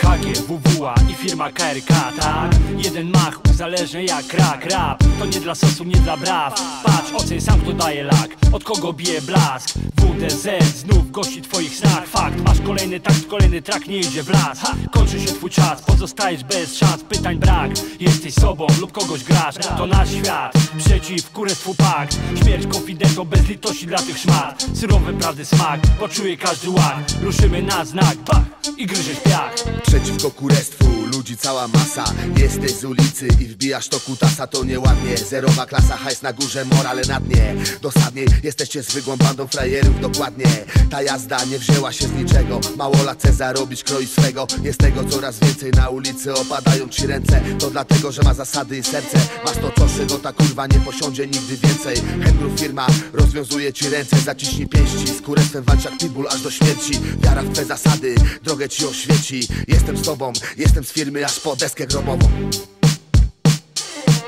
KG, WWA i firma KRK, tak? Jeden mach uzależnia jak rak, rap. To nie dla sosu, nie dla braw. Patrz, oceń sam kto daje lak. Od kogo bije blask WDZ znów gości twoich snach Fakt, masz kolejny takt, kolejny track nie idzie w las. Ha, Kończy się twój czas, pozostajesz bez szans. Pytań brak, jesteś sobą lub kogoś grasz. To nasz świat, przeciw kurestwu pakt. Śmierć konfidento bez litości dla tych szmat. Syrowe prawdy smak, poczuje każdy łak Ruszymy na znak, bach i gryziesz piach. Przeciwko kurestwu ludzi cała masa. Jesteś z ulicy i wbijasz to kutasa. To nieładnie, zerowa klasa, hajs na górze, morale na dnie. Dosadnie, jesteście zwykłą bandą frajerów, dokładnie Ta jazda nie wzięła się z niczego. Mało lat chce zarobić, kroi swego. Jest tego coraz więcej na ulicy, opadają ci ręce. To dlatego, że ma zasady i serce. Masz to coszy, bo ta kurwa nie posiądzie nigdy więcej. Handlu firma rozwiązuje ci ręce. Zaciśnij pięści, z kurestwem walcz jak pitbull aż do śmierci. Wiara w twe zasady, drogę ci oświeci. Jestem z tobą, jestem z firmy aż po deskę grobową.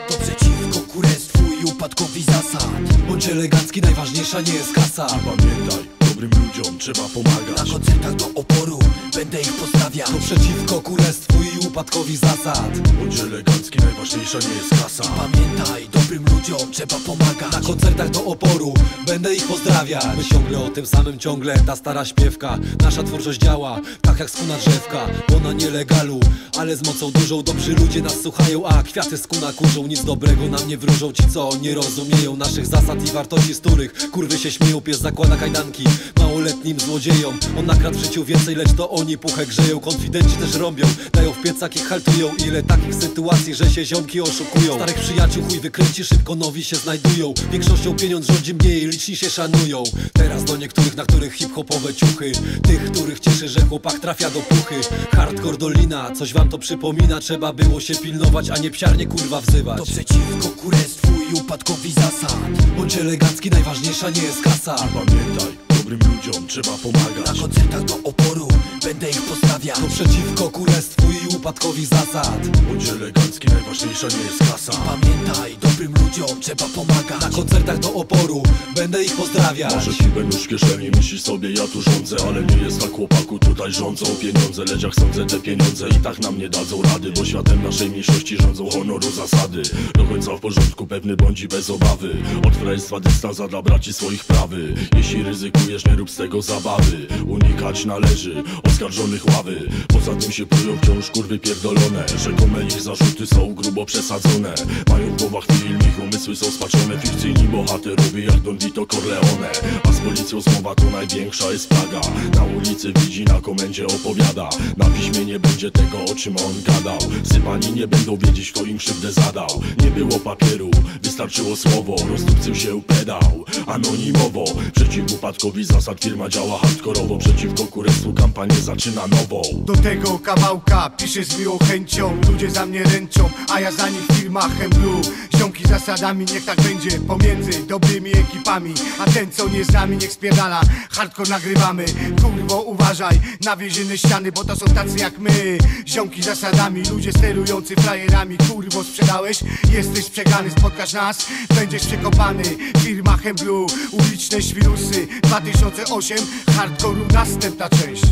To przeciwko kurestwu i upadkowi zasad Bądź elegancki, najważniejsza nie jest kasa. Pamiętaj, dobrym ludziom trzeba Na pomagać koncertach do oporu będę ich pozdrawiał To przeciwko kurestwu i upadkowi zasad. Bądź elegancki, najważniejsza nie jest kasa Pamiętaj, dobrym ludziom trzeba pomagać. Na koncertach do oporu będę ich pozdrawiać. My ciągle o tym samym, ciągle ta stara śpiewka. Nasza twórczość działa, tak jak skuna drzewka Bo na nielegalu, ale z mocą dużą Dobrzy ludzie nas słuchają, a kwiaty skuna kurzą. Nic dobrego nam nie wróżą ci, co nie rozumieją Naszych zasad i wartości, z których kurwy się śmieją. Pies zakłada kajdanki małoletnim złodziejom. On nakradł w życiu więcej, lecz to oni puchę grzeją. Konfidenci też rąbią, dają w piecach i haltują. Ile takich sytuacji, że się ziomki oszukują? Starych przyjaciół chuj wykręci, szybko nowi się znajdują. Większością pieniądz rządzi mniej, liczni się szanują. Teraz do niektórych, na których hip-hopowe ciuchy. Tych, których cieszy, że chłopak trafia do puchy. Hardcore dolina, coś wam to przypomina. Trzeba było się pilnować, a nie psiarnie kurwa wzywać. To przeciwko kurestwu i upadkowi zasad. Bądź elegancki, najważniejsza nie jest kasa. Pamiętaj, dobrym ludziom trzeba na pomagać koncertach do oporu będę ich pozdrawiał To przeciwko kurestwu i upadkowi zasad. Bądź elegancki, najważniejsza nie jest kasa. Pamiętaj, dobrym ludziom trzeba pomagać. Na koncertach do oporu będę ich pozdrawiać. Może kibel nóż w kieszeni, myślisz sobie ja tu rządzę Ale nie jest tak chłopaku, tutaj rządzą pieniądze Lecz jak sądzę te pieniądze i tak nam nie dadzą rady Bo światem naszej mniejszości rządzą honoru zasady. Do końca w porządku, pewny bądź bez obawy. Od frajerstwa dystans, a dla braci swoich prawy. Jeśli ryzykujesz, nie rób z tego zabawy. Unikać należy oskarżonych ławy. Poza tym się prują wciąż kurwy pierdolone. Rzekome ich zarzuty są grubo przesadzone. Mają w głowach film, ich umysły są spaczone. Fikcyjni bohaterowie jak Don Vito Corleone. A z policją zmowa to największa jest plaga. Na ulicy widzi, na komendzie opowiada. Na piśmie nie będzie tego o czym on gadał. Sypani nie będą wiedzieć kto im krzywdę zadał. Nie było papieru, wystarczyło słowo Rozdupcył się pedał, anonimowo Przeciw upadkowi zasad firma działa hardkorowo. Przeciwko kurestwu kampanię zaczyna nową Do tego kawałka piszę z miłą chęcią. Ludzie za mnie ręczą, a ja za nich firma Blue Ziomki zasadami, niech tak będzie Pomiędzy dobrymi ekipami. A ten co nie z nami, niech spierdala. Hardcore nagrywamy, kurwo uważaj Na ściany, bo to są tacy jak my. Ziomki zasadami, ludzie sterujący frajerami. Kurwo sprzedałeś, jesteś przegrany Spotkasz nas, będziesz przekopany Firma Blue, uliczne świrusy. 2008, hardcore następna część.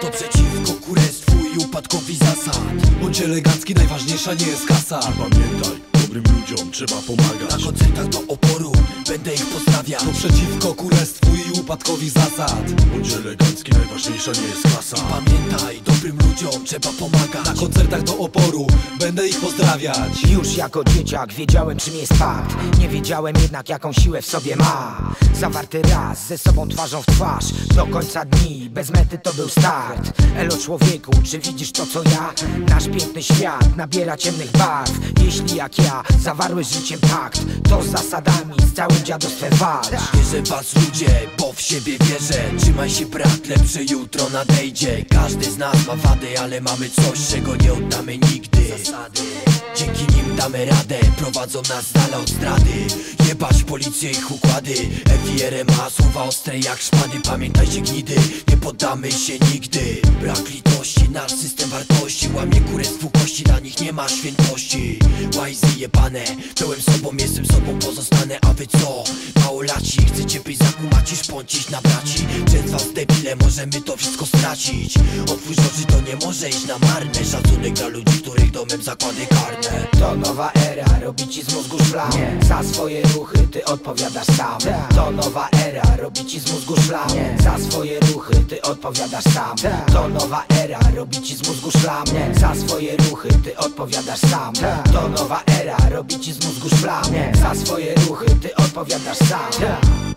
To przeciwko kurestwu i upadkowi zasad. Bądź elegancki, najważniejsza nie jest kasa. Pamiętaj, dobrym ludziom trzeba Na pomagać koncertach do oporu będę ich pozdrawiał To przeciwko kurestwu i upadkowi zasad. Bądź elegancki, najważniejsza nie jest kasa. Pamiętaj, dobrym ludziom trzeba pomagać. Na koncertach do oporu będę ich pozdrawiać. Już jako dzieciak wiedziałem czym jest fakt. Nie wiedziałem jednak jaką siłę w sobie ma. Zawarty raz ze sobą twarzą w twarz. Do końca dni, bez mety to był start. Elo człowieku, czy widzisz to co ja? Nasz piękny świat nabiera ciemnych barw. Jeśli jak ja zawarłeś życiem pakt To z zasadami z całym dziadostwem walcz. Wierzę was ludzie, bo w siebie wierzę. Trzymaj się brat, lepsze jutro nadejdzie. Każdy z nas ma wady, ale mamy coś, czego nie oddamy nigdy Dzięki nim damy radę Prowadzą nas dala od zdrady. Jebać policję ich układy. FIR ma słowa ostre jak szpady. Pamiętajcie gnidy, nie poddamy się nigdy. Brak litości, nasz system wartości. Łamie kurestwu kości, dla nich nie ma świętości. Łajzy jebane, byłem sobą, jestem sobą pozostanę. A wy co? Małolaci, chcecie być zakumaci, szpącić na braci. Przez was debile, możemy to wszystko stracić. Otwórz oczy, to nie może iść na marne. Szacunek dla ludzi, których domem zakłady karne. To nowa era, robi ci z mózgu szlam. Za swoje ruchy ty odpowiadasz sam. To nowa era, robi ci z mózgu szlam. Za swoje ruchy ty odpowiadasz sam. To nowa era, robi ci z mózgu szlam. Za swoje ruchy ty odpowiadasz sam. To nowa era, robi ci z mózgu szlam. Za swoje ruchy ty odpowiadasz sam